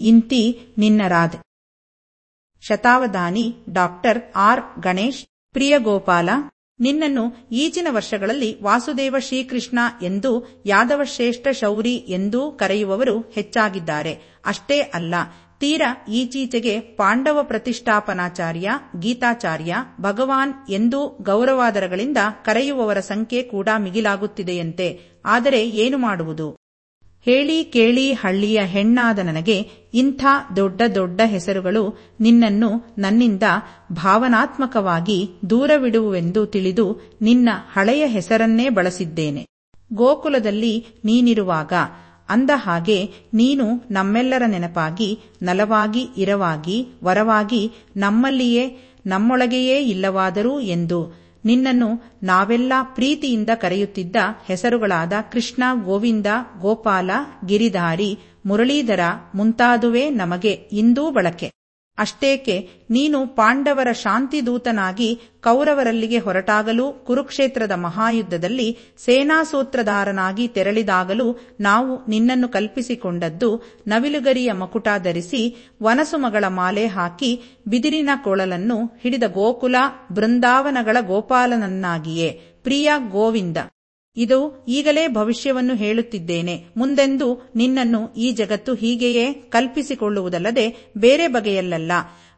ಇಂತಿ ನಿನ್ನ ರಾಧೆ ಶತಾವಧಾನಿ ಡಾಕ್ಟರ್ ಆರ್ ಗಣೇಶ್ ಪ್ರಿಯ ಗೋಪಾಲ ನಿನ್ನನ್ನು ಈಚಿನ ವರ್ಷಗಳಲ್ಲಿ ವಾಸುದೇವ ಶ್ರೀಕೃಷ್ಣ ಎಂದು ಯಾದವ ಶ್ರೇಷ್ಠ ಶೌರಿ ಎಂದೂ ಕರೆಯುವವರು ಹೆಚ್ಚಾಗಿದ್ದಾರೆ. ಅಷ್ಟೇ ಅಲ್ಲ, ತೀರ ಈಚೀಚೆಗೆ ಪಾಂಡವ ಪ್ರತಿಷ್ಠಾಪನಾಚಾರ್ಯ, ಗೀತಾಚಾರ್ಯ, ಭಗವಾನ್ ಎಂದೂ ಗೌರವಾದರಗಳಿಂದ ಕರೆಯುವವರ ಸಂಖ್ಯೆ ಕೂಡ ಮಿಗಿಲಾಗುತ್ತಿದೆಯಂತೆ. ಆದರೆ ಏನು ಮಾಡುವುದು? ಹೇಳಿ ಕೇಳಿ ಹಳ್ಳಿಯ ಹೆಣ್ಣಾದ ನನಗೆ ಇಂಥ ದೊಡ್ಡ ದೊಡ್ಡ ಹೆಸರುಗಳು ನಿನ್ನನ್ನು ನನ್ನಿಂದ ಭಾವನಾತ್ಮಕವಾಗಿ ದೂರವಿಡುವೆಂದು ತಿಳಿದು ನಿನ್ನ ಹಳೆಯ ಹೆಸರನ್ನೇ ಬಳಸಿದ್ದೇನೆ. ಗೋಕುಲದಲ್ಲಿ ನೀನಿರುವಾಗ ಅಂದ ಹಾಗೆ ನೀನು ನಮ್ಮೆಲ್ಲರ ನೆನಪಾಗಿ, ನಲವಾಗಿ, ಇರವಾಗಿ, ವರವಾಗಿ ನಮ್ಮಲ್ಲಿಯೇ, ನಮ್ಮೊಳಗೆಯೇ ಇಲ್ಲವಾದರೂ ಎಂದು ನಿನ್ನನ್ನು ನಾವೆಲ್ಲ ಪ್ರೀತಿಯಿಂದ ಕರೆಯುತ್ತಿದ್ದ ಹೆಸರುಗಳಾದ ಕೃಷ್ಣ ಗೋವಿಂದ ಗೋಪಾಲ ಗಿರಿಧಾರಿ ಮುರಳೀಧರ ಮುಂತಾದುವೇ ನಮಗೆ ಇಂದೂ ಬಳಕೆ. ಅಷ್ಟೇಕೆ, ನೀನು ಪಾಂಡವರ ಶಾಂತಿದೂತನಾಗಿ ಕೌರವರಲ್ಲಿಗೆ ಹೊರಟಾಗಲೂ ಕುರುಕ್ಷೇತ್ರದ ಮಹಾಯುದ್ಧದಲ್ಲಿ ಸೇನಾಸೂತ್ರಧಾರನಾಗಿ ತೆರಳಿದಾಗಲೂ ನಾವು ನಿನ್ನನ್ನು ಕಲ್ಪಿಸಿಕೊಂಡದ್ದು ನವಿಲುಗರಿಯ ಮಕುಟ ಧರಿಸಿ ವನಸುಮಗಳ ಮಾಲೆ ಹಾಕಿ ಬಿದಿರಿನ ಕೊಳಲನ್ನು ಹಿಡಿದ ಗೋಕುಲ ಬೃಂದಾವನಗಳ ಗೋಪಾಲನನ್ನಾಗಿಯೇ. ಪ್ರಿಯ ಗೋವಿಂದ. ಇದು ಈಗಲೇ ಭವಿಷ್ಯವನ್ನು ಹೇಳುತ್ತಿದ್ದೇನೆ. ಮುಂದೆಂದು ನಿನ್ನನ್ನು ಈ ಜಗತ್ತು ಹೀಗೆಯೇ ಕಲ್ಪಿಸಿಕೊಳ್ಳುವುದಲ್ಲದೆ ಬೇರೆ ಬಗೆಯಲ್ಲ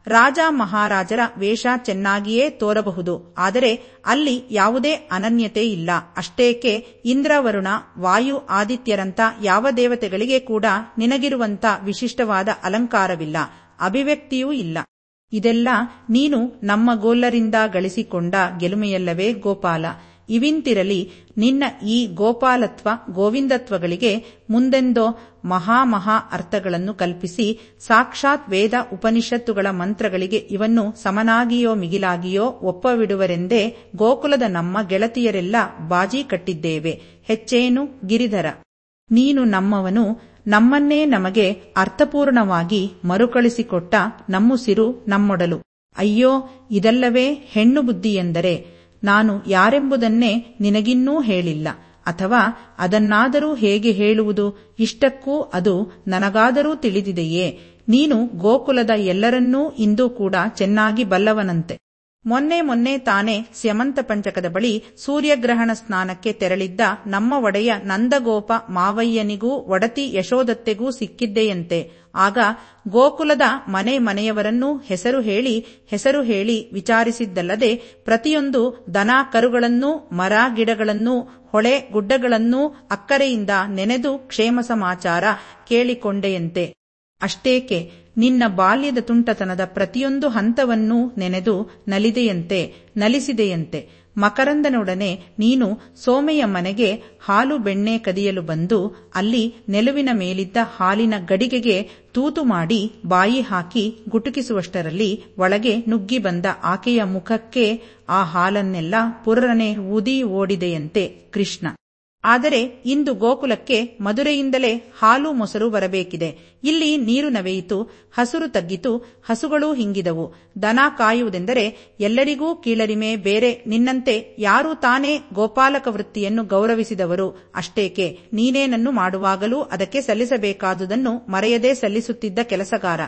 ರಾಜ ಮಹಾರಾಜರ ವೇಷ ಚೆನ್ನಾಗಿಯೇ ತೋರಬಹುದು. ಆದರೆ ಅಲ್ಲಿ ಯಾವುದೇ ಅನನ್ಯತೆ ಇಲ್ಲ. ಅಷ್ಟೇಕೆ ಇಂದ್ರವರುಣ, ವಾಯು ಆದಿತ್ಯರಂತ ಯಾವ ದೇವತೆಗಳಿಗೆ ಕೂಡ ನಿನಗಿರುವಂತ ವಿಶಿಷ್ಟವಾದ ಅಲಂಕಾರವಿಲ್ಲ. ಅಭಿವ್ಯಕ್ತಿಯೂ ಇಲ್ಲ. ಇದೆಲ್ಲ ನೀನು ನಮ್ಮ ಗೋಲ್ಲರಿಂದ ಗಳಿಸಿಕೊಂಡ ಗೆಲುಮೆಯಲ್ಲವೇ ಗೋಪಾಲ. ಇವಿಂತಿರಲಿ ನಿನ್ನ ಈ ಗೋಪಾಲತ್ವ, ಗೋವಿಂದತ್ವಗಳಿಗೆ ಮುಂದೆಂದೋ ಮಹಾ ಮಹಾ ಅರ್ಥಗಳನ್ನು ಕಲ್ಪಿಸಿ ಸಾಕ್ಷಾತ್ ವೇದ ಉಪನಿಷತ್ತುಗಳ ಮಂತ್ರಗಳಿಗೆ ಇವನ್ನು ಸಮನಾಗಿಯೋ ಮಿಗಿಲಾಗಿಯೋ ಒಪ್ಪವಿಡುವರೆಂದೇ ಗೋಕುಲದ ನಮ್ಮ ಗೆಳತಿಯರೆಲ್ಲ ಬಾಜಿ ಕಟ್ಟಿದ್ದೇವೆ. ಹೆಚ್ಚೇನು ಗಿರಿಧರ, ನೀನು ನಮ್ಮವನು, ನಮ್ಮನ್ನೇ ನಮಗೆ ಅರ್ಥಪೂರ್ಣವಾಗಿ ಮರುಕಳಿಸಿಕೊಟ್ಟ ನಮ್ಮುಸಿರು ನಮ್ಮೊಡಲು. ಅಯ್ಯೋ, ಇದಲ್ಲವೇ ಹೆಣ್ಣು ಬುದ್ಧಿಯೆಂದರೆ ನಾನು ಯಾರೆಂಬುದನ್ನೇ ನಿನಗಿನ್ನೂ ಹೇಳಿಲ್ಲ. ಅಥವಾ ಅದನ್ನಾದರೂ ಹೇಗೆ ಹೇಳುವುದು? ಇಷ್ಟಕ್ಕೂ ಅದು ನನಗಾದರೂ ತಿಳಿದಿದೆಯೇ? ನೀನು ಗೋಕುಲದ ಎಲ್ಲರನ್ನೂ ಇಂದೂ ಕೂಡ ಚೆನ್ನಾಗಿ ಬಲ್ಲವನಂತೆ. ಮೊನ್ನೆ ಮೊನ್ನೆ ತಾನೇ ಸ್ಯಮಂತ ಪಂಚಕದ ಬಳಿ ಸೂರ್ಯಗ್ರಹಣ ಸ್ನಾನಕ್ಕೆ ತೆರಳಿದ್ದ ನಮ್ಮ ಒಡೆಯ ನಂದಗೋಪ ಮಾವಯ್ಯನಿಗೂ, ಒಡತಿ ಯಶೋದತ್ತೆಗೂ ಸಿಕ್ಕಿದ್ದೆಯಂತೆ. ಆಗ ಗೋಕುಲದ ಮನೆ ಮನೆಯವರನ್ನೂ ಹೆಸರು ಹೇಳಿ ಹೆಸರು ಹೇಳಿ ವಿಚಾರಿಸಿದ್ದಲ್ಲದೆ ಪ್ರತಿಯೊಂದು ದನ ಕರುಗಳನ್ನೂ, ಮರ ಗಿಡಗಳನ್ನೂ, ಹೊಳೆ ಗುಡ್ಡಗಳನ್ನೂ ಅಕ್ಕರೆಯಿಂದ ನೆನೆದು ಕ್ಷೇಮ ಸಮಾಚಾರ ಕೇಳಿಕೊಂಡೆಯಂತೆ. ಅಷ್ಟೇಕೆ, ನಿನ್ನ ಬಾಲ್ಯದ ತುಂಟತನದ ಪ್ರತಿಯೊಂದು ಹಂತವನ್ನೂ ನೆನೆದು ನಲಿದೆಯಂತೆ, ನಲಿಸಿದೆಯಂತೆ. ಮಕರಂದನೊಡನೆ ನೀನು ಸೋಮೆಯ ಮನೆಗೆ ಹಾಲು ಬೆಣ್ಣೆ ಕದಿಯಲು ಬಂದು ಅಲ್ಲಿ ನೆಲುವಿನ ಮೇಲಿದ್ದ ಹಾಲಿನ ಗಡಿಗೆಗೆ ತೂತು ಮಾಡಿ ಬಾಯಿ ಹಾಕಿ ಗುಟುಕಿಸುವಷ್ಟರಲ್ಲಿ ಒಳಗೆ ನುಗ್ಗಿ ಬಂದ ಆಕೆಯ ಮುಖಕ್ಕೆ ಆ ಹಾಲನ್ನೆಲ್ಲ ಪುರ್ರನೆ ಊದಿ ಓಡಿದೆಯಂತೆ ಕೃಷ್ಣ. ಆದರೆ ಇಂದು ಗೋಕುಲಕ್ಕೆ ಮಧುರೆಯಿಂದಲೇ ಹಾಲು ಮೊಸರು ಬರಬೇಕಿದೆ. ಇಲ್ಲಿ ನೀರು ನವೆಯಿತು, ಹಸುರು ತಗ್ಗಿತು, ಹಸುಗಳೂ ಹಿಂಗಿದವು. ದನ ಕಾಯುವುದೆಂದರೆ ಎಲ್ಲರಿಗೂ ಕೀಳರಿಮೆ, ಬೇರೆ ನಿನ್ನಂತೆ ಯಾರು ತಾನೇ ಗೋಪಾಲಕ ವೃತ್ತಿಯನ್ನು ಗೌರವಿಸಿದವರು. ಅಷ್ಟೇಕೆ, ನೀನೇನನ್ನು ಮಾಡುವಾಗಲೂ ಅದಕ್ಕೆ ಸಲ್ಲಿಸಬೇಕಾದುದನ್ನು ಮರೆಯದೇ ಸಲ್ಲಿಸುತ್ತಿದ್ದ ಕೆಲಸಗಾರ.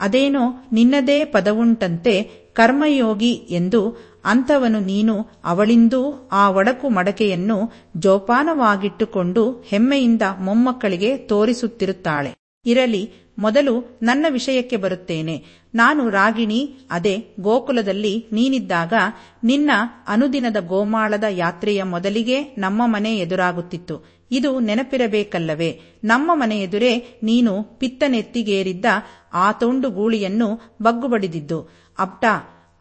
ಅದೇನೋ ನಿನ್ನದೇ ಪದವುಂಟಂತೆ ಕರ್ಮಯೋಗಿ ಎಂದು ಅಂಥವನು ನೀನು ಅವಳಿಂದೂ ಆ ಒಡಕು ಮಡಕೆಯನ್ನು ಜೋಪಾನವಾಗಿಟ್ಟುಕೊಂಡು ಹೆಮ್ಮೆಯಿಂದ ಮೊಮ್ಮಕ್ಕಳಿಗೆ ತೋರಿಸುತ್ತಿರುತ್ತಾಳೆ. ಇರಲಿ, ಮೊದಲು ನನ್ನ ವಿಷಯಕ್ಕೆ ಬರುತ್ತೇನೆ. ನಾನು ರಾಗಿಣಿ, ಅದೇ ಗೋಕುಲದಲ್ಲಿ ನೀನಿದ್ದಾಗ ನಿನ್ನ ಅನುದಿನದ ಗೋಮಾಳದ ಯಾತ್ರೆಯ ಮೊದಲಿಗೆ ನಮ್ಮ ಮನೆ ಎದುರಾಗುತ್ತಿತ್ತು. ಇದು ನೆನಪಿರಬೇಕಲ್ಲವೇ? ನಮ್ಮ ಮನೆ ಎದುರೇ ನೀನು ಪಿತ್ತನೆತ್ತಿಗೇರಿದ್ದ ಆ ತೊಂಡು ಗೂಳಿಯನ್ನು ಬಗ್ಗುಬಡಿದಿದ್ದು. ಅಪ್ಟ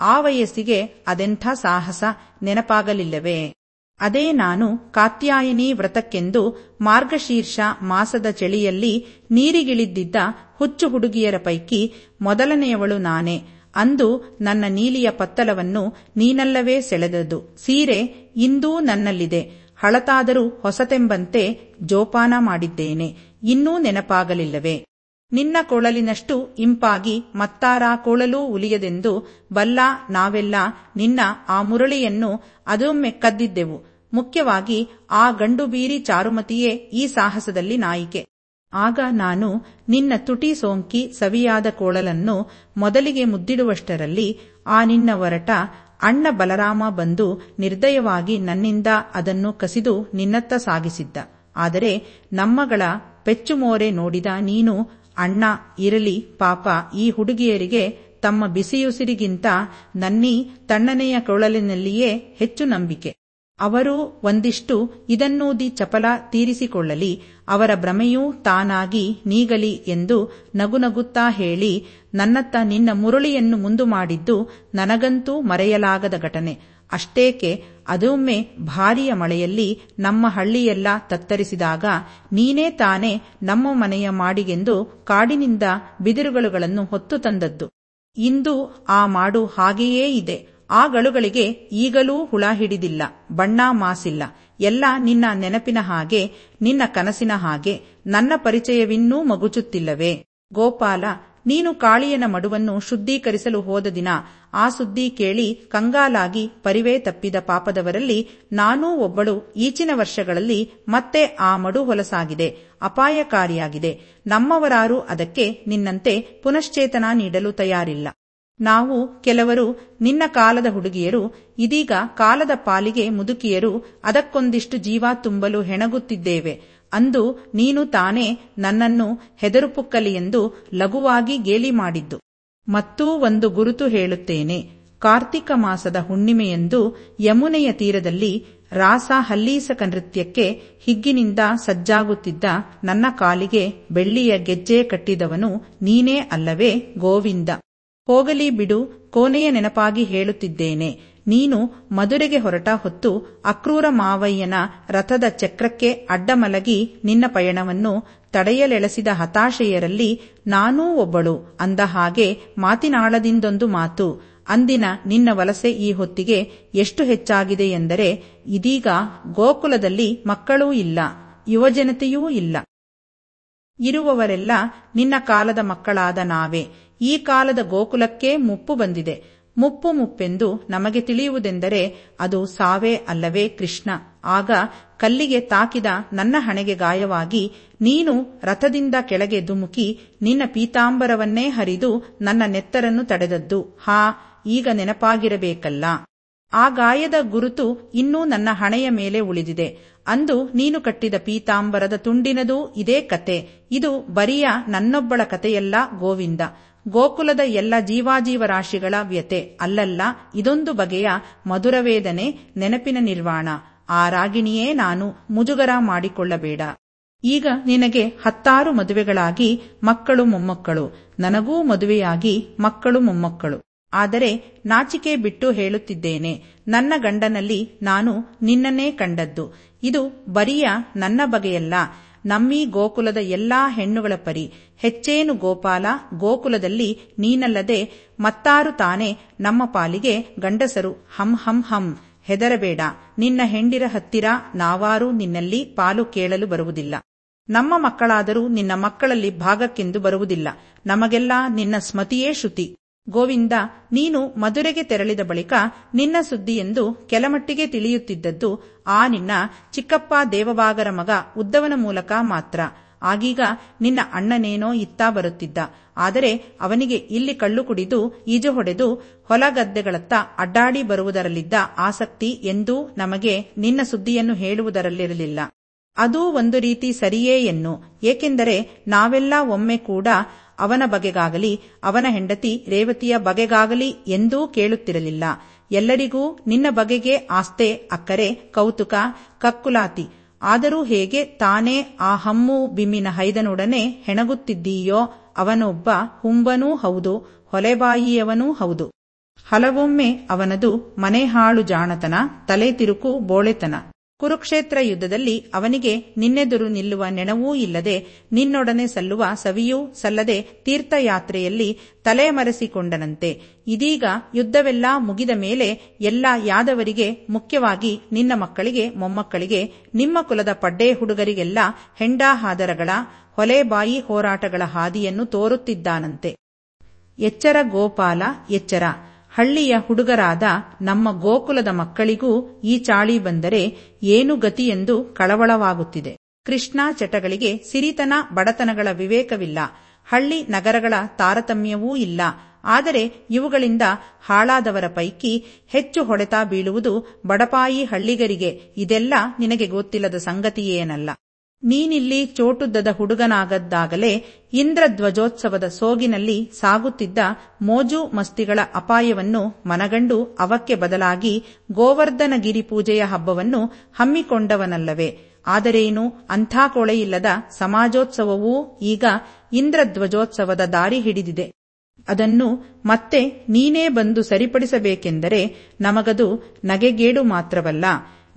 ಆ ವಯಸ್ಸಿಗೆ ಅದೆಂಥ ಸಾಹಸ ನೆನಪಾಗಲಿಲ್ಲವೇ? ಅದೇ ನಾನು ಕಾತ್ಯಾಯಿನಿ ವ್ರತಕ್ಕೆಂದು ಮಾರ್ಗಶೀರ್ಷ ಮಾಸದ ಚಳಿಯಲ್ಲಿ ನೀರಿಗಿಳಿದ್ದಿದ್ದ ಹುಚ್ಚು ಹುಡುಗಿಯರ ಪೈಕಿ ಮೊದಲನೆಯವಳು ನಾನೇ. ಅಂದು ನನ್ನ ನೀಲಿಯ ಪತ್ತಲವನ್ನು ನೀನಲ್ಲವೇ ಸೆಳೆದದು ಸೀರೆ ಇಂದೂ ನನ್ನಲ್ಲಿದೆ. ಹಳತಾದರೂ ಹೊಸತೆಂಬಂತೆ ಜೋಪಾನ ಮಾಡಿದ್ದೇನೆ. ಇನ್ನೂ ನೆನಪಾಗಲಿಲ್ಲವೇ? ನಿನ್ನ ಕೊಳಲಿನಷ್ಟು ಇಂಪಾಗಿ ಮತ್ತಾರ ಕೊಳಲೂ ಉಲಿಯದೆಂದು ಬಲ್ಲ ನಾವೆಲ್ಲ ನಿನ್ನ ಆ ಮುರಳಿಯನ್ನು ಅದೊಮ್ಮೆ ಕದ್ದಿದ್ದೆವು. ಮುಖ್ಯವಾಗಿ ಆ ಗಂಡು ಬೀರಿ ಚಾರುಮತಿಯೇ ಈ ಸಾಹಸದಲ್ಲಿ ನಾಯಿಕೆ. ಆಗ ನಾನು ನಿನ್ನ ತುಟಿ ಸೋಂಕಿ ಸವಿಯಾದ ಕೋಳಲನ್ನು ಮೊದಲಿಗೆ ಮುದ್ದಿಡುವಷ್ಟರಲ್ಲಿ ಆ ನಿನ್ನ ಒರಟ ಅಣ್ಣ ಬಲರಾಮ ಬಂದು ನಿರ್ದಯವಾಗಿ ನನ್ನಿಂದ ಅದನ್ನು ಕಸಿದು ನಿನ್ನತ್ತ ಸಾಗಿಸಿದ್ದ. ಆದರೆ ನಮ್ಮಗಳ ಪೆಚ್ಚುಮೋರೆ ನೋಡಿದ ನೀನು ಅಣ್ಣ, ಇರಲಿ, ಪಾಪ, ಈ ಹುಡುಗಿಯರಿಗೆ ತಮ್ಮ ಬಿಸಿಯುಸಿರಿಗಿಂತ ನನ್ನಿ ತಣ್ಣನೆಯ ಕೊಳಲಿನಲ್ಲಿಯೇ ಹೆಚ್ಚು ನಂಬಿಕೆ. ಅವರು ಒಂದಿಷ್ಟು ಇದನ್ನೂದಿ ಚಪಲ ತೀರಿಸಿಕೊಳ್ಳಲಿ, ಅವರ ಭ್ರಮೆಯೂ ತಾನಾಗಿ ನೀಗಲಿ ಎಂದು ನಗುನಗುತ್ತಾ ಹೇಳಿ, ನನ್ನತ್ತ ನಿನ್ನ ಮುರುಳಿಯನ್ನು ಮುಂದು ಮಾಡಿದ್ದು ನನಗಂತೂ ಮರೆಯಲಾಗದ ಘಟನೆ. ಅಷ್ಟೇಕೆ ಅದೊಮ್ಮೆ ಭಾರಿಯ ಮಳೆಯಲ್ಲಿ ನಮ್ಮ ಹಳ್ಳಿಯೆಲ್ಲ ತತ್ತರಿಸಿದಾಗ ನೀನೇ ತಾನೇ ನಮ್ಮ ಮನೆಯ ಮಾಡಿಗೆಂದು ಕಾಡಿನಿಂದ ಬಿದಿರುಗಳುಗಳನ್ನು ಹೊತ್ತು ತಂದದ್ದು. ಇಂದು ಆ ಮಾಡು ಹಾಗೆಯೇ ಇದೆ. ಆ ಗಳುಗಳಿಗೆ ಈಗಲೂ ಹುಳ ಹಿಡಿದಿಲ್ಲ, ಬಣ್ಣ ಮಾಸಿಲ್ಲ. ಎಲ್ಲ ನಿನ್ನ ನೆನಪಿನ ಹಾಗೆ, ನಿನ್ನ ಕನಸಿನ ಹಾಗೆ, ನನ್ನ ಪರಿಚಯವಿನ್ನೂ ಮಗುಚುತ್ತಿಲ್ಲವೇ? ಗೋಪಾಲ ನೀನು ಕಾಳಿಯನ ಮಡುವನ್ನು ಶುದ್ಧೀಕರಿಸಲು ಹೋದ ದಿನ ಆ ಸುದ್ದಿ ಕೇಳಿ ಕಂಗಾಲಾಗಿ ಪರಿವೇ ತಪ್ಪಿದ ಪಾಪದವರಲ್ಲಿ ನಾನೂ ಒಬ್ಬಳು ಈಚಿನ ವರ್ಷಗಳಲ್ಲಿ ಮತ್ತೆ ಆ ಮಡು ಹೊಲಸಾಗಿದೆ, ಅಪಾಯಕಾರಿಯಾಗಿದೆ. ನಮ್ಮವರಾರೂ ಅದಕ್ಕೆ ನಿನ್ನಂತೆ ಪುನಶ್ಚೇತನ ನೀಡಲು ತಯಾರಿಲ್ಲ. ನಾವು ಕೆಲವರು, ನಿನ್ನ ಕಾಲದ ಹುಡುಗಿಯರು, ಇದೀಗ ಕಾಲದ ಪಾಲಿಗೆ ಮುದುಕಿಯರು ಅದಕ್ಕೊಂದಿಷ್ಟು ಜೀವ ತುಂಬಲು ಹೆಣಗುತ್ತಿದ್ದೇವೆ. ಅಂದು ನೀನು ತಾನೇ ನನ್ನನ್ನು ಹೆದರುಪುಕ್ಕಲಿ ಎಂದು ಲಘುವಾಗಿ ಗೇಲಿ ಮಾಡಿದ್ದು. ಮತ್ತೂ ಒಂದು ಗುರುತು ಹೇಳುತ್ತೇನೆ. ಕಾರ್ತಿಕ ಮಾಸದ ಹುಣ್ಣಿಮೆಯಂದು ಯಮುನೆಯ ತೀರದಲ್ಲಿ ರಾಸ ಹಲ್ಲೀಸಕ ನೃತ್ಯಕ್ಕೆ ಹಿಗ್ಗಿನಿಂದ ಸಜ್ಜಾಗುತ್ತಿದ್ದ ನನ್ನ ಕಾಲಿಗೆ ಬೆಳ್ಳಿಯ ಗೆಜ್ಜೆ ಕಟ್ಟಿದವನು ನೀನೇ ಅಲ್ಲವೇ ಗೋವಿಂದ. ಹೋಗಲಿ ಬಿಡು ಕೋನೆಯ ನೆನಪಾಗಿ ಹೇಳುತ್ತಿದ್ದೇನೆ. ನೀನು ಮಧುರೆಗೆ ಹೊರಟ ಹೊತ್ತು ಅಕ್ರೂರ ಮಾವಯ್ಯನ ರಥದ ಚಕ್ರಕ್ಕೆ ಅಡ್ಡಮಲಗಿ ನಿನ್ನ ಪಯಣವನ್ನು ತಡೆಯಲೆಳಸಿದ ಹತಾಶೆಯರಲ್ಲಿ ನಾನೂ ಒಬ್ಬಳು. ಅಂದ ಹಾಗೆ ಮಾತಿನಾಳದಿಂದೊಂದು ಮಾತು, ಅಂದಿನ ನಿನ್ನ ವಲಸೆ ಈ ಹೊತ್ತಿಗೆ ಎಷ್ಟು ಹೆಚ್ಚಾಗಿದೆ ಎಂದರೆ ಇದೀಗ ಗೋಕುಲದಲ್ಲಿ ಮಕ್ಕಳೂ ಇಲ್ಲ, ಯುವಜನತೆಯೂ ಇಲ್ಲ. ಇರುವವರೆಲ್ಲ ನಿನ್ನ ಕಾಲದ ಮಕ್ಕಳಾದ ನಾವೇ. ಈ ಕಾಲದ ಗೋಕುಲಕ್ಕೇ ಮುಪ್ಪು ಬಂದಿದೆ. ಮುಪ್ಪು ಮುಪ್ಪೆಂದು ನಮಗೆ ತಿಳಿಯುವುದೆಂದರೆ ಅದು ಸಾವೇ ಅಲ್ಲವೇ ಕೃಷ್ಣ. ಆಗ ಕಲ್ಲಿಗೆ ತಾಕಿದ ನನ್ನ ಹಣೆಗೆ ಗಾಯವಾಗಿ, ನೀನು ರಥದಿಂದ ಕೆಳಗೆ ಧುಮುಕಿ ನಿನ್ನ ಪೀತಾಂಬರವನ್ನೇ ಹರಿದು ನನ್ನ ನೆತ್ತರನ್ನು ತಡೆದದ್ದು. ಹಾ, ಈಗ ನೆನಪಾಗಿರಬೇಕಲ್ಲ. ಆ ಗಾಯದ ಗುರುತು ಇನ್ನೂ ನನ್ನ ಹಣೆಯ ಮೇಲೆ ಉಳಿದಿದೆ. ಅಂದು ನೀನು ಕಟ್ಟಿದ ಪೀತಾಂಬರದ ತುಂಡಿನದೂ ಇದೇ ಕತೆ. ಇದು ಬರಿಯ ನನ್ನೊಬ್ಬಳ ಕತೆಯಲ್ಲ ಗೋವಿಂದ. ಗೋಕುಲದ ಎಲ್ಲ ಜೀವಾಜೀವರಾಶಿಗಳ ವ್ಯತೆ. ಅಲ್ಲಲ್ಲ, ಇದೊಂದು ಬಗೆಯ ಮಧುರವೇದನೆ, ನೆನಪಿನ ನಿರ್ವಾಣ. ಆ ರಾಗಿಣಿಯೇ ನಾನು, ಮುಜುಗರ ಮಾಡಿಕೊಳ್ಳಬೇಡ. ಈಗ ನಿನಗೆ ಹತ್ತಾರು ಮದುವೆಗಳಾಗಿ ಮಕ್ಕಳು ಮೊಮ್ಮಕ್ಕಳು. ನನಗೂ ಮದುವೆಯಾಗಿ ಮಕ್ಕಳು ಮೊಮ್ಮಕ್ಕಳು. ಆದರೆ ನಾಚಿಕೆ ಬಿಟ್ಟು ಹೇಳುತ್ತಿದ್ದೇನೆ. ನನ್ನ ಗಂಡನಲ್ಲಿ ನಾನು ನಿನ್ನನ್ನೇ ಕಂಡದ್ದು. ಇದು ಬರಿಯ ನನ್ನ ಬಗೆಯಲ್ಲ. ನಮ್ಮೀ ಗೋಕುಲದ ಎಲ್ಲಾ ಹೆಣ್ಣುಗಳ ಪರಿ. ಹೆಚ್ಚೇನು ಗೋಪಾಲ, ಗೋಕುಲದಲ್ಲಿ ನೀನಲ್ಲದೆ ಮತ್ತಾರು ತಾನೇ ನಮ್ಮ ಪಾಲಿಗೆ ಗಂಡಸರು. ಹಂ ಹಂ ಹಂ. ಹೆದರಬೇಡ. ನಿನ್ನ ಹೆಂಡಿರ ಹತ್ತಿರ ನಾವಾರೂ ನಿನ್ನಲ್ಲಿ ಪಾಲು ಕೇಳಲು ಬರುವುದಿಲ್ಲ. ನಮ್ಮ ಮಕ್ಕಳಾದರೂ ನಿನ್ನ ಮಕ್ಕಳಲ್ಲಿ ಭಾಗಕ್ಕೆಂದು ಬರುವುದಿಲ್ಲ. ನಮಗೆಲ್ಲ ನಿನ್ನ ಸ್ಮತಿಯೇ ಶ್ರುತಿ. ಗೋವಿಂದ, ನೀನು ಮಧುರೆಗೆ ತೆರಳಿದ ಬಳಿಕ ನಿನ್ನ ಸುದ್ದಿಯೆಂದು ಕೆಲಮಟ್ಟಿಗೆ ತಿಳಿಯುತ್ತಿದ್ದದ್ದು ಆ ನಿನ್ನ ಚಿಕ್ಕಪ್ಪ ದೇವವಾಗರ ಮಗ ಉದ್ದವನ ಮೂಲಕ ಮಾತ್ರ. ಆಗೀಗ ನಿನ್ನ ಅಣ್ಣನೇನೋ ಇತ್ತಾ ಬರುತ್ತಿದ್ದ. ಆದರೆ ಅವನಿಗೆ ಇಲ್ಲಿ ಕಳ್ಳು ಕುಡಿದು ಈಜು ಹೊಡೆದು ಹೊಲಗದ್ದೆಗಳತ್ತ ಅಡ್ಡಾಡಿ ಬರುವುದರಲ್ಲಿದ್ದ ಆಸಕ್ತಿ ಎಂದೂ ನಮಗೆ ನಿನ್ನ ಸುದ್ದಿಯನ್ನು ಹೇಳುವುದರಲ್ಲಿರಲಿಲ್ಲ. ಅದೂ ಒಂದು ರೀತಿ ಸರಿಯೇ ಎನ್ನು. ಏಕೆಂದರೆ ನಾವೆಲ್ಲ ಒಮ್ಮೆ ಕೂಡ ಅವನ ಬಗೆಗಾಗಲಿ, ಅವನ ಹೆಂಡತಿ ರೇವತಿಯ ಬಗೆಗಾಗಲಿ ಎಂದೂ ಕೇಳುತ್ತಿರಲಿಲ್ಲ. ಎಲ್ಲರಿಗೂ ನಿನ್ನ ಬಗೆಗೆ ಆಸ್ತೆ, ಅಕ್ಕರೆ, ಕೌತುಕ, ಕಕ್ಕುಲಾತಿ. ಆದರೂ ಹೇಗೆ ತಾನೇ ಆ ಹಮ್ಮು ಬಿಮ್ಮಿನ ಹೈದನೊಡನೆ ಹೆಣಗುತ್ತಿದ್ದೀಯೋ, ಅವನೊಬ್ಬ ಹುಂಬನೂ ಹೌದು, ಹೊಲೆಬಾಯಿಯವನೂ ಹೌದು. ಹಲವೊಮ್ಮೆ ಅವನದು ಮನೆಹಾಳು ಜಾಣತನ, ತಲೆ ತಿರುಕು ಬೋಳೆತನ. ಕುರುಕ್ಷೇತ್ರ ಯುದ್ಧದಲ್ಲಿ ಅವನಿಗೆ ನಿನ್ನೆದುರು ನಿಲ್ಲುವ ನೆಣವೂ ಇಲ್ಲದೆ ನಿನ್ನೊಡನೆ ಸಲ್ಲುವ ಸವಿಯೂ ಸಲ್ಲದೆ ತೀರ್ಥಯಾತ್ರೆಯಲ್ಲಿ ತಲೆಮರೆಸಿಕೊಂಡನಂತೆ. ಇದೀಗ ಯುದ್ಧವೆಲ್ಲ ಮುಗಿದ ಮೇಲೆ ಎಲ್ಲ ಯಾದವರಿಗೆ, ಮುಖ್ಯವಾಗಿ ನಿನ್ನ ಮಕ್ಕಳಿಗೆ, ಮೊಮ್ಮಕ್ಕಳಿಗೆ, ನಿಮ್ಮ ಕುಲದ ಪಡ್ಡೆ ಹುಡುಗರಿಗೆಲ್ಲ ಹೆಂಡಾಹಾದರಗಳ ಹೊಲೆಬಾಯಿ ಹೋರಾಟಗಳ ಹಾದಿಯನ್ನು ತೋರುತ್ತಿದ್ದಾನಂತೆ. ಎಚ್ಚರ ಗೋಪಾಲ, ಎಚ್ಚರ. ಹಳ್ಳಿಯ ಹುಡುಗರಾದ ನಮ್ಮ ಗೋಕುಲದ ಮಕ್ಕಳಿಗೂ ಈ ಚಾಳಿ ಬಂದರೆ ಏನು ಗತಿಯೆಂದು ಕಳವಳವಾಗುತ್ತಿದೆ. ಕೃಷ್ಣ ಚಟಗಳಿಗೆ ಸಿರಿತನ, ಬಡತನಗಳ ವಿವೇಕವಿಲ್ಲ. ಹಳ್ಳಿ ನಗರಗಳ ತಾರತಮ್ಯವೂ ಇಲ್ಲ. ಆದರೆ ಇವುಗಳಿಂದ ಹಾಳಾದವರ ಪೈಕಿ ಹೆಚ್ಚು ಹೊಡೆತ ಬೀಳುವುದು ಬಡಪಾಯಿ ಹಳ್ಳಿಗರಿಗೆ. ಇದೆಲ್ಲ ನಿನಗೆ ಗೊತ್ತಿಲ್ಲದ ಸಂಗತಿಯೇನಲ್ಲ. ನೀನಿಲ್ಲಿ ಚೋಟುದ್ದದ ಹುಡುಗನಾಗದ್ದಾಗಲೇ ಇಂದ್ರಧ್ವಜೋತ್ಸವದ ಸೋಗಿನಲ್ಲಿ ಸಾಗುತ್ತಿದ್ದ ಮೋಜು ಮಸ್ತಿಗಳ ಅಪಾಯವನ್ನು ಮನಗಂಡು ಅವಕ್ಕೆ ಬದಲಾಗಿ ಗೋವರ್ಧನಗಿರಿ ಪೂಜೆಯ ಹಬ್ಬವನ್ನು ಹಮ್ಮಿಕೊಂಡವನಲ್ಲವೇ. ಆದರೇನು ಅಂಥ ಕೊಳೆಯಿಲ್ಲದ ಸಮಾಜೋತ್ಸವವೂ ಈಗ ಇಂದ್ರಧ್ವಜೋತ್ಸವದ ದಾರಿ ಹಿಡಿದಿದೆ. ಅದನ್ನು ಮತ್ತೆ ನೀನೇ ಬಂದು ಸರಿಪಡಿಸಬೇಕೆಂದರೆ ನಮಗದು ನಗೆಗೇಡು ಮಾತ್ರವಲ್ಲ.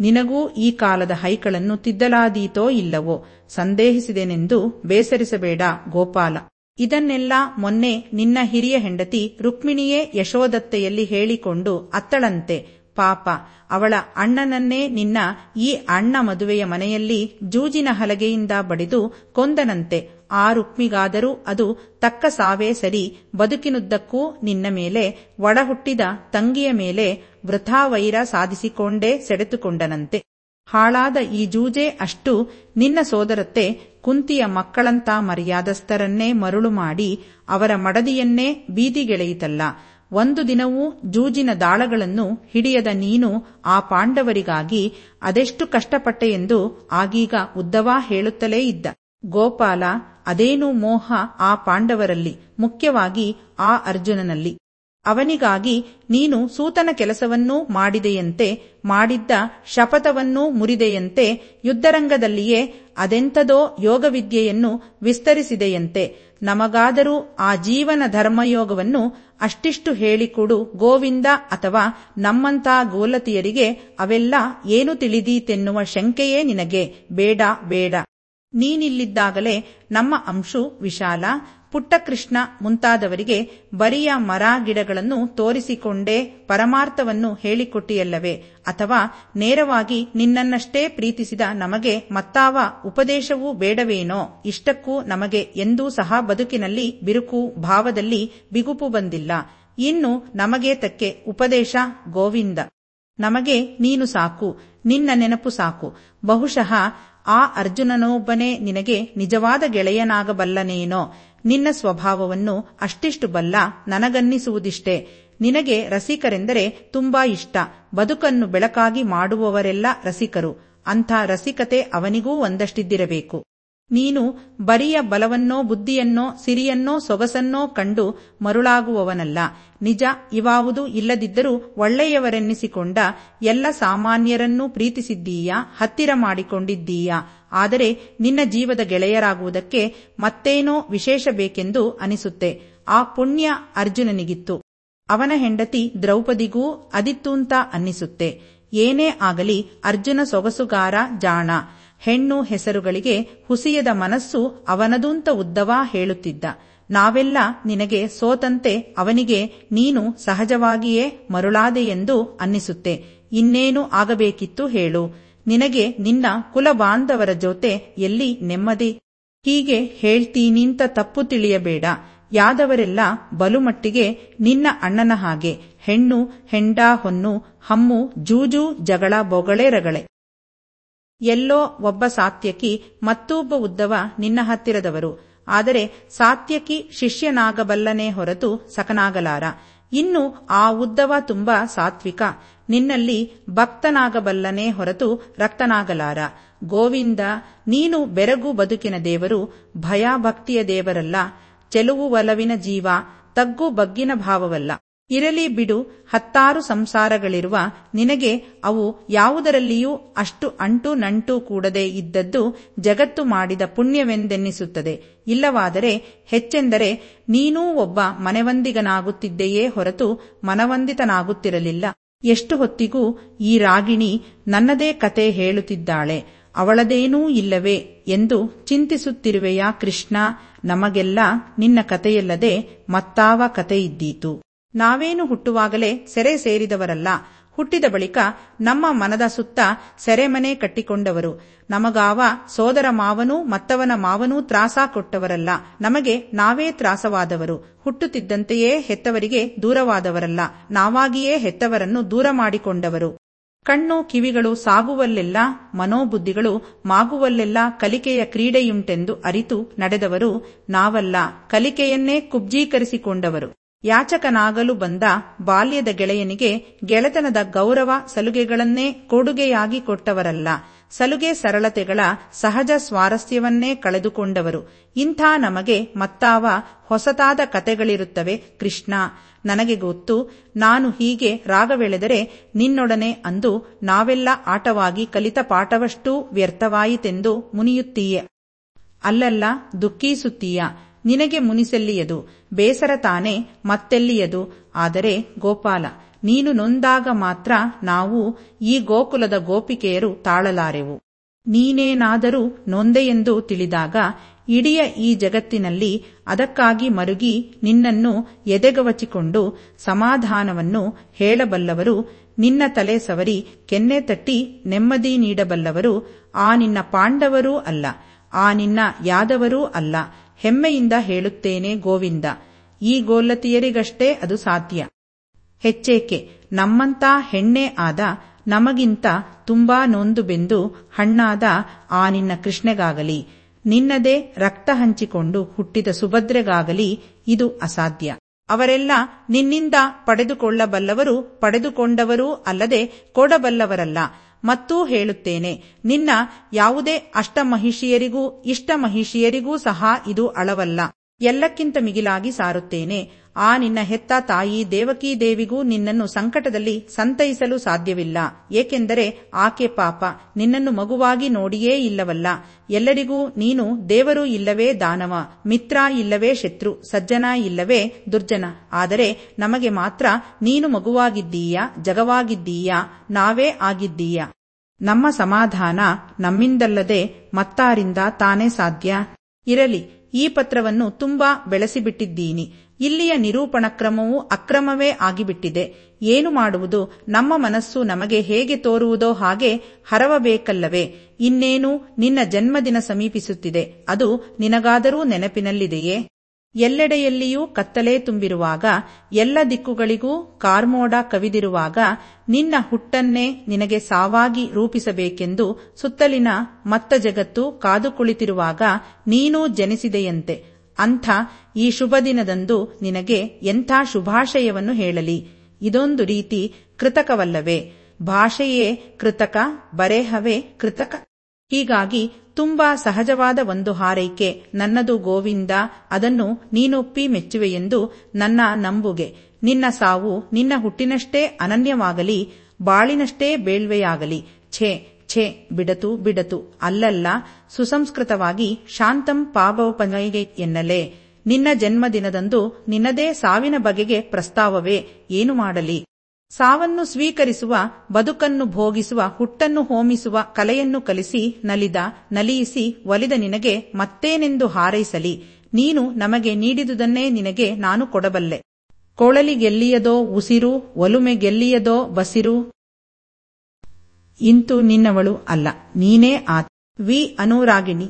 ನಿನಗೂ ಈ ಕಾಲದ ಹೈಕಳನ್ನು ತಿದ್ದಲಾದೀತೋ ಇಲ್ಲವೋ? ಸಂದೇಹಿಸಿದೆನೆಂದು ಬೇಸರಿಸಬೇಡ ಗೋಪಾಲ. ಇದನ್ನೆಲ್ಲ ಮೊನ್ನೆ ನಿನ್ನ ಹಿರಿಯ ಹೆಂಡತಿ ರುಕ್ಮಿಣಿಯೇ ಯಶೋದತ್ತೆಯಲ್ಲಿ ಹೇಳಿಕೊಂಡು ಅತ್ತಳಂತೆ. ಪಾಪ, ಅವಳ ಅಣ್ಣನನ್ನೇ ನಿನ್ನ ಈ ಅಣ್ಣ ಮದುವೆಯ ಮನೆಯಲ್ಲಿ ಜೂಜಿನ ಹಲಗೆಯಿಂದ ಬಡಿದು ಕೊಂದನಂತೆ. ಆ ರುಕ್ಮಿಗಾದರೂ ಅದು ತಕ್ಕ ಸಾವೇ ಸರಿ ಬದುಕಿನುದ್ದಕ್ಕೂ ನಿನ್ನ ಮೇಲೆ ಒಡಹುಟ್ಟಿದ ತಂಗಿಯ ಮೇಲೆ ವೃಥಾವೈರ ಸಾಧಿಸಿಕೊಂಡೇ ಸೆಡೆತುಕೊಂಡನಂತೆ. ಹಾಳಾದ ಈ ಜೂಜೆ ಅಷ್ಟು ನಿನ್ನ ಸೋದರತ್ತೆ ಕುಂತಿಯ ಮಕ್ಕಳಂತ ಮರ್ಯಾದಸ್ಥರನ್ನೇ ಮರುಳು ಮಾಡಿ ಅವರ ಮಡದಿಯನ್ನೇ ಬೀದಿಗೆಳೆಯಿತಲ್ಲ. ಒಂದು ದಿನವೂ ಜೂಜಿನ ದಾಳಗಳನ್ನು ಹಿಡಿಯದ ನೀನು ಆ ಪಾಂಡವರಿಗಾಗಿ ಅದೆಷ್ಟು ಕಷ್ಟಪಟ್ಟೆಯೆಂದು ಆಗೀಗ ಉದ್ದವಾ ಹೇಳುತ್ತಲೇ ಇದ್ದ. ಗೋಪಾಲ ಅದೇನು ಮೋಹ ಆ ಪಾಂಡವರಲ್ಲಿ, ಮುಖ್ಯವಾಗಿ ಆ ಅರ್ಜುನನಲ್ಲಿ. ಅವನಿಗಾಗಿ ನೀನು ಸೂತನ ಕೆಲಸವನ್ನೂ ಮಾಡಿದೆಯಂತೆ, ಮಾಡಿದ್ದ ಶಪಥವನ್ನೂ ಮುರಿದೆಯಂತೆ, ಯುದ್ಧರಂಗದಲ್ಲಿಯೇ ಅದೆಂಥದೋ ಯೋಗವಿದ್ಯೆಯನ್ನು ವಿಸ್ತರಿಸಿದೆಯಂತೆ. ನಮಗಾದರೂ ಆ ಜೀವನ ಧರ್ಮಯೋಗವನ್ನು ಅಷ್ಟಿಷ್ಟು ಹೇಳಿಕೊಡು, ಗೋವಿಂದ ಅಥವಾ ನಮ್ಮಂಥ ಗೋಲತಿಯರಿಗೆ ಅವೆಲ್ಲ ಏನು ತಿಳಿದೀತೆನ್ನುವ ಶಂಕೆಯೇ ನಿನಗೆ. ಬೇಡ ಬೇಡ. ನೀನಿಲ್ಲಿದ್ದಾಗಲೇ ನಮ್ಮ ಅಂಶು ವಿಶಾಲ. ಪುಟ್ಟಕೃಷ್ಣ ಮುಂತಾದವರಿಗೆ ಬರಿಯ ಮರ ಗಿಡಗಳನ್ನು ತೋರಿಸಿಕೊಂಡೇ ಪರಮಾರ್ಥವನ್ನು ಹೇಳಿಕೊಟ್ಟಿಯಲ್ಲವೇ? ಅಥವಾ ನೇರವಾಗಿ ನಿನ್ನನ್ನಷ್ಟೇ ಪ್ರೀತಿಸಿದ ನಮಗೆ ಮತ್ತಾವ ಉಪದೇಶವೂ ಬೇಡವೇನೋ? ಇಷ್ಟಕ್ಕೂ ನಮಗೆ ಎಂದೂ ಸಹ ಬದುಕಿನಲ್ಲಿ ಬಿರುಕು ಭಾವದಲ್ಲಿ ಬಿಗುಪು ಬಂದಿಲ್ಲ. ಇನ್ನು ನಮಗೆ ತಕ್ಕೆ ಉಪದೇಶ ಗೋವಿಂದ. ನಮಗೆ ನೀನು ಸಾಕು, ನಿನ್ನ ನೆನಪು ಸಾಕು. ಬಹುಶಃ ಆ ಅರ್ಜುನನೊಬ್ಬನೇ ನಿನಗೆ ನಿಜವಾದ ಗೆಳೆಯನಾಗಬಲ್ಲನೇನೋ? ನಿನ್ನ ಸ್ವಭಾವವನ್ನು ಅಷ್ಟಿಷ್ಟು ಬಲ್ಲ ನನಗನ್ನಿಸುವುದಿಷ್ಟೆ. ನಿನಗೆ ರಸಿಕರೆಂದರೆ ತುಂಬಾ ಇಷ್ಟ. ಬದುಕನ್ನು ಬೆಳಕಾಗಿ ಮಾಡುವವರೆಲ್ಲ ರಸಿಕರು. ಅಂಥ ರಸಿಕತೆ ಅವನಿಗೂ ಒಂದಷ್ಟಿದ್ದಿರಬೇಕು. ನೀನು ಬರಿಯ ಬಲವನ್ನೋ ಬುದ್ಧಿಯನ್ನೋ ಸಿರಿಯನ್ನೋ ಸೊಗಸನ್ನೋ ಕಂಡು ಮರುಳಾಗುವವನಲ್ಲ. ನಿಜ ಇವಾವುದು ಇಲ್ಲದಿದ್ದರೂ ಒಳ್ಳೆಯವರೆನ್ನಿಸಿಕೊಂಡ ಎಲ್ಲ ಸಾಮಾನ್ಯರನ್ನೂ ಪ್ರೀತಿಸಿದ್ದೀಯಾ, ಹತ್ತಿರ ಮಾಡಿಕೊಂಡಿದ್ದೀಯಾ? ಆದರೆ ನಿನ್ನ ಜೀವದ ಗೆಳೆಯರಾಗುವುದಕ್ಕೆ ಮತ್ತೇನೋ ವಿಶೇಷ ಬೇಕೆಂದು ಅನಿಸುತ್ತೆ. ಆ ಪುಣ್ಯ ಅರ್ಜುನನಿಗಿತ್ತು. ಅವನ ಹೆಂಡತಿ ದ್ರೌಪದಿಗೂ ಅದಿತ್ತೂಂತ ಅನ್ನಿಸುತ್ತೆ. ಏನೇ ಆಗಲಿ ಅರ್ಜುನ ಸೊಗಸುಗಾರ ಜಾಣ. ಹೆಣ್ಣು ಹೆಸರುಗಳಿಗೆ ಹುಸಿಯದ ಮನಸ್ಸು ಅವನದೂಂತ ಉದ್ದವಾ ಹೇಳುತ್ತಿದ್ದ. ನಾವೆಲ್ಲ ನಿನಗೆ ಸೋತಂತೆ ಅವನಿಗೆ ನೀನು ಸಹಜವಾಗಿಯೇ ಮರುಳಾದೆಯೆಂದು ಅನ್ನಿಸುತ್ತೆ. ಇನ್ನೇನು ಆಗಬೇಕಿತ್ತು ಹೇಳು. ನಿನಗೆ ನಿನ್ನ ಕುಲಬಾಂಧವರ ಜೊತೆ ಎಲ್ಲಿ ನೆಮ್ಮದಿ? ಹೀಗೆ ಹೇಳ್ತೀನಿಂತ ತಪ್ಪು ತಿಳಿಯಬೇಡ. ಯಾದವರೆಲ್ಲ ಬಲುಮಟ್ಟಿಗೆ ನಿನ್ನ ಅಣ್ಣನ ಹಾಗೆ. ಹೆಣ್ಣು, ಹೆಂಡ, ಹೊನ್ನು, ಹಮ್ಮು, ಜೂಜು, ಜಗಳ, ಬೊಗಳೆ, ರಗಳೆ. ಎಲ್ಲೋ ಒಬ್ಬ ಸಾತ್ಯಕಿ, ಮತ್ತೊಬ್ಬ ಉದ್ದವ ನಿನ್ನ ಹತ್ತಿರದವರು. ಆದರೆ ಸಾತ್ಯಕಿ ಶಿಷ್ಯನಾಗಬಲ್ಲನೇ ಹೊರತು ಸಕನಾಗಲಾರ. ಇನ್ನು ಆ ಉದ್ದವ ತುಂಬಾ ಸಾತ್ವಿಕ. ನಿನ್ನಲ್ಲಿ ಭಕ್ತನಾಗಬಲ್ಲನೇ ಹೊರತು ರಕ್ತನಾಗಲಾರ. ಗೋವಿಂದ, ನೀನು ಬೆರಗು ಬದುಕಿನ ದೇವರು, ಭಯಭಕ್ತಿಯ ದೇವರಲ್ಲ. ಚೆಲುವು ಒಲವಿನ ಜೀವ, ತಗ್ಗು ಬಗ್ಗಿನ ಭಾವವಲ್ಲ. ಇರಲಿ ಬಿಡು, ಹತ್ತಾರು ಸಂಸಾರಗಳಿರುವ ನಿನಗೆ ಅವು ಯಾವುದರಲ್ಲಿಯೂ ಅಷ್ಟು ಅಂಟು ನಂಟು ಕೂಡದೆ ಇದ್ದದ್ದು ಜಗತ್ತು ಮಾಡಿದ ಪುಣ್ಯವೆಂದೆನ್ನಿಸುತ್ತದೆ. ಇಲ್ಲವಾದರೆ ಹೆಚ್ಚೆಂದರೆ ನೀನೂ ಒಬ್ಬ ಮನೆವಂದಿಗನಾಗುತ್ತಿದ್ದೆಯೇ ಹೊರತು ಮನವಂದಿತನಾಗುತ್ತಿರಲಿಲ್ಲ. ಎಷ್ಟು ಹೊತ್ತಿಗೂ ಈ ರಾಗಿಣಿ ನನ್ನದೇ ಕತೆ ಹೇಳುತ್ತಿದ್ದಾಳೆ. ಅವಳದೇನೂ ಇಲ್ಲವೇ ಎಂದು ಚಿಂತಿಸುತ್ತಿರುವೆಯಾ ಕೃಷ್ಣ? ನಮಗೆಲ್ಲ ನಿನ್ನ ಕತೆಯಲ್ಲದೆ ಮತ್ತಾವ ಕತೆಯಿದ್ದೀತು ನಾವೇನು ಹುಟ್ಟುವಾಗಲೇ ಸೆರೆ ಸೇರಿದವರಲ್ಲ. ಹುಟ್ಟಿದ ಬಳಿಕ ನಮ್ಮ ಮನದ ಸುತ್ತ ಸೆರೆಮನೆ ಕಟ್ಟಿಕೊಂಡವರು. ನಮಗಾವ ಸೋದರ ಮಾವನೂ ಮತ್ತವನ ಮಾವನೂ ತ್ರಾಸ ಕೊಟ್ಟವರಲ್ಲ. ನಮಗೆ ನಾವೇ ತ್ರಾಸವಾದವರು. ಹುಟ್ಟುತ್ತಿದ್ದಂತೆಯೇ ಹೆತ್ತವರಿಗೆ ದೂರವಾದವರಲ್ಲ. ನಾವಾಗಿಯೇ ಹೆತ್ತವರನ್ನು ದೂರ ಮಾಡಿಕೊಂಡವರು. ಕಣ್ಣು ಕಿವಿಗಳು ಸಾಗುವಲ್ಲೆಲ್ಲ, ಮನೋಬುದ್ಧಿಗಳು ಮಾಗುವಲ್ಲೆಲ್ಲ ಕಲಿಕೆಯ ಕ್ರೀಡೆಯುಂಟೆಂದು ಅರಿತು ನಡೆದವರು ನಾವಲ್ಲ. ಕಲಿಕೆಯನ್ನೇ ಕುಬ್ಜೀಕರಿಸಿಕೊಂಡವರು. ಯಾಚಕನಾಗಲು ಬಂದ ಬಾಲ್ಯದ ಗೆಳೆಯನಿಗೆ ಗೆಳೆತನದ ಗೌರವ ಸಲುಗೆಗಳನ್ನೇ ಕೊಡುಗೆಯಾಗಿ ಕೊಟ್ಟವರಲ್ಲ. ಸಲುಗೆ ಸರಳತೆಗಳ ಸಹಜ ಸ್ವಾರಸ್ಯವನ್ನೇ ಕಳೆದುಕೊಂಡವರು. ಇಂಥ ನಮಗೆ ಮತ್ತಾವ ಹೊಸತಾದ ಕತೆಗಳಿರುತ್ತವೆ, ಕೃಷ್ಣ. ನನಗೆ ಗೊತ್ತು, ನಾನು ಹೀಗೆ ರಾಗವೆಳೆದರೆ ನಿನ್ನೊಡನೆ ಅಂದು ನಾವೆಲ್ಲ ಆಟವಾಗಿ ಕಲಿತ ಪಾಠವಷ್ಟೂ ವ್ಯರ್ಥವಾಯಿತೆಂದು ಮುನಿಯುತ್ತೀಯೆ. ಅಲ್ಲಲ್ಲ, ದುಃಖಿಸುತ್ತೀಯ. ನಿನಗೆ ಮುನಿಸೆಲ್ಲಿಯದು? ಬೇಸರ ತಾನೇ ಮತ್ತೆಲ್ಲಿಯದು? ಆದರೆ ಗೋಪಾಲ, ನೀನು ನೊಂದಾಗ ಮಾತ್ರ ನಾವು ಈ ಗೋಕುಲದ ಗೋಪಿಕೆಯರು ತಾಳಲಾರೆವು. ನೀನೇನಾದರೂ ನೊಂದೆಯೆಂದು ತಿಳಿದಾಗ ಇಡಿಯ ಈ ಜಗತ್ತಿನಲ್ಲಿ ಅದಕ್ಕಾಗಿ ಮರುಗಿ ನಿನ್ನನ್ನು ಎದೆಗವಚಿಕೊಂಡು ಸಮಾಧಾನವನ್ನು ಹೇಳಬಲ್ಲವರು, ನಿನ್ನ ತಲೆ ಸವರಿ ಕೆನ್ನೆ ತಟ್ಟಿ ನೆಮ್ಮದಿ ನೀಡಬಲ್ಲವರು, ಆ ನಿನ್ನ ಪಾಂಡವರೂ ಅಲ್ಲ, ಆ ನಿನ್ನ ಯಾದವರೂ ಅಲ್ಲ ಹೆಮ್ಮೆಯಿಂದ ಹೇಳುತ್ತೇನೆ ಗೋವಿಂದ. ಈ ಗೋಲ್ಲತಿಯರಿಗಷ್ಟೇ ಅದು ಸಾಧ್ಯ. ಹೆಚ್ಚೇಕೆ ನಮ್ಮಂತ ಹೆಣ್ಣೆ ಆದ ನಮಗಿಂತ ತುಂಬಾ ನೊಂದು ಬೆಂದು ಹಣ್ಣಾದ ಆ ನಿನ್ನ ಕೃಷ್ಣೆಗಾಗಲಿ. ನಿನ್ನದೇ ರಕ್ತ ಹಂಚಿಕೊಂಡು ಹುಟ್ಟಿದ ಸುಭದ್ರೆಗಾಗಲಿ ಇದು ಅಸಾಧ್ಯ. ಅವರೆಲ್ಲ ನಿನ್ನಿಂದ ಪಡೆದುಕೊಳ್ಳಬಲ್ಲವರು ಪಡೆದುಕೊಂಡವರೂ ಅಲ್ಲದೆ ಕೊಡಬಲ್ಲವರಲ್ಲ. ಮತ್ತೂ ಹೇಳುತ್ತೇನೆ, ನಿನ್ನ ಯಾವುದೇ ಅಷ್ಟಮಹಿಷಿಯರಿಗೂ ಇಷ್ಟ ಮಹಿಷಿಯರಿಗೂ ಸಹ ಇದು ಅಳವಲ್ಲ. ಎಲ್ಲಕ್ಕಿಂತ ಮಿಗಿಲಾಗಿ ಸಾರುತ್ತೇನೆ. ಆ ನಿನ್ನ ಹೆತ್ತ ತಾಯಿ ದೇವಕೀ ದೇವಿಗೂ ನಿನ್ನನ್ನು ಸಂಕಟದಲ್ಲಿ ಸಂತೈಸಲು ಸಾಧ್ಯವಿಲ್ಲ. ಏಕೆಂದರೆ ಆಕೆ ಪಾಪ ನಿನ್ನನ್ನು ಮಗುವಾಗಿ ನೋಡಿಯೇ ಇಲ್ಲವಲ್ಲ. ಎಲ್ಲರಿಗೂ ನೀನು ದೇವರು ಇಲ್ಲವೇ ದಾನವ, ಮಿತ್ರ ಇಲ್ಲವೇ ಶತ್ರು, ಸಜ್ಜನ ಇಲ್ಲವೇ ದುರ್ಜನ. ಆದರೆ ನಮಗೆ ಮಾತ್ರ ನೀನು ಮಗುವಾಗಿದ್ದೀಯ, ಜಗವಾಗಿದ್ದೀಯ, ನಾವೇ ಆಗಿದ್ದೀಯ? ನಮ್ಮ ಸಮಾಧಾನ ನಮ್ಮಿಂದಲ್ಲದೆ ಮತ್ತಾರಿಂದ ತಾನೇ ಸಾಧ್ಯ? ಇರಲಿ, ಈ ಪತ್ರವನ್ನು ತುಂಬಾ ಬೆಳೆಸಿಬಿಟ್ಟಿದ್ದೀನಿ. ಇಲ್ಲಿಯ ನಿರೂಪಣ ಕ್ರಮವು ಅಕ್ರಮವೇ ಆಗಿಬಿಟ್ಟಿದೆ. ಏನು ಮಾಡುವುದು? ನಮ್ಮ ಮನಸ್ಸು ನಮಗೆ ಹೇಗೆ ತೋರುವುದೋ ಹಾಗೆ ಹರವಬೇಕಲ್ಲವೇ? ಇನ್ನೇನು? ನಿನ್ನ ಜನ್ಮದಿನ ಸಮೀಪಿಸುತ್ತಿದೆ. ಅದು ನಿನಗಾದರೂ ನೆನಪಿನಲ್ಲಿದೆಯೇ? ಎಲ್ಲೆಡೆಯಲ್ಲಿಯೂ ಕತ್ತಲೆ ತುಂಬಿರುವಾಗ, ಎಲ್ಲ ದಿಕ್ಕುಗಳಿಗೂ ಕಾರ್ಮೋಡ ಕವಿದಿರುವಾಗ, ನಿನ್ನ ಹುಟ್ಟನ್ನೇ ನಿನಗೆ ಸಾವಾಗಿ ರೂಪಿಸಬೇಕೆಂದು ಸುತ್ತಲಿನ ಮತ್ತ ಜಗತ್ತು ಕಾದು ಕುಳಿತಿರುವಾಗ ನೀನೂ ಜನಿಸಿದೆಯಂತೆ. ಅಂಥ ಈ ಶುಭ ದಿನದಂದು ನಿನಗೆ ಎಂಥ ಶುಭಾಶಯವನ್ನು ಹೇಳಲಿ. ಇದೊಂದು ರೀತಿ ಕೃತಕವಲ್ಲವೇ. ಭಾಷೆಯೇ ಕೃತಕ, ಬರೆಹವೇ ಕೃತಕ. ಹೀಗಾಗಿ ತುಂಬಾ ಸಹಜವಾದ ಒಂದು ಹಾರೈಕೆ ನನ್ನದು ಗೋವಿಂದ, ಅದನ್ನು ನೀನೊಪ್ಪಿ ಮೆಚ್ಚುವೆಯೆಂದು ನನ್ನ ನಂಬುಗೆ. ನಿನ್ನ ಸಾವು ನಿನ್ನ ಹುಟ್ಟಿನಷ್ಟೇ ಅನನ್ಯವಾಗಲಿ, ಬಾಳಿನಷ್ಟೇ ಬೇಳ್ವೆಯಾಗಲಿ. ಛೇ ಛೇ, ಬಿಡತು ಬಿಡತು. ಅಲ್ಲಲ್ಲ, ಸುಸಂಸ್ಕೃತವಾಗಿ ಶಾಂತಂ ಪಾಪವಪನೈಗೆ ಎನ್ನಲೇ. ನಿನ್ನ ಜನ್ಮದಿನದಂದು ನಿನ್ನದೇ ಸಾವಿನ ಬಗೆಗೆ ಪ್ರಸ್ತಾವವೇ. ಏನು ಮಾಡಲಿ? ಸಾವನ್ನು ಸ್ವೀಕರಿಸುವ, ಬದುಕನ್ನು ಭೋಗಿಸುವ, ಹುಟ್ಟನ್ನು ಹೋಮಿಸುವ ಕಲೆಯನ್ನು ಕಲಿಸಿ, ನಲಿದ, ನಲಿಯಿಸಿ, ಒಲಿದ ನಿನಗೆ ಮತ್ತೇನೆಂದು ಹಾರೈಸಲಿ. ನೀನು ನಮಗೆ ನೀಡಿದುದನ್ನೇ ನಿನಗೆ ನಾನು ಕೊಡಬಲ್ಲೆ. ಕೊಳಲಿಗೆಲ್ಲಿಯದೋ ಉಸಿರು ಒಲುಮೆಗೆಲ್ಲಿಯದೋ ಬಸಿರು. ಇಂತು ನಿನ್ನವಳು ಅಲ್ಲ, ನೀನೇ ಆತ. ವಿ ಅನುರಾಗಿಣಿ.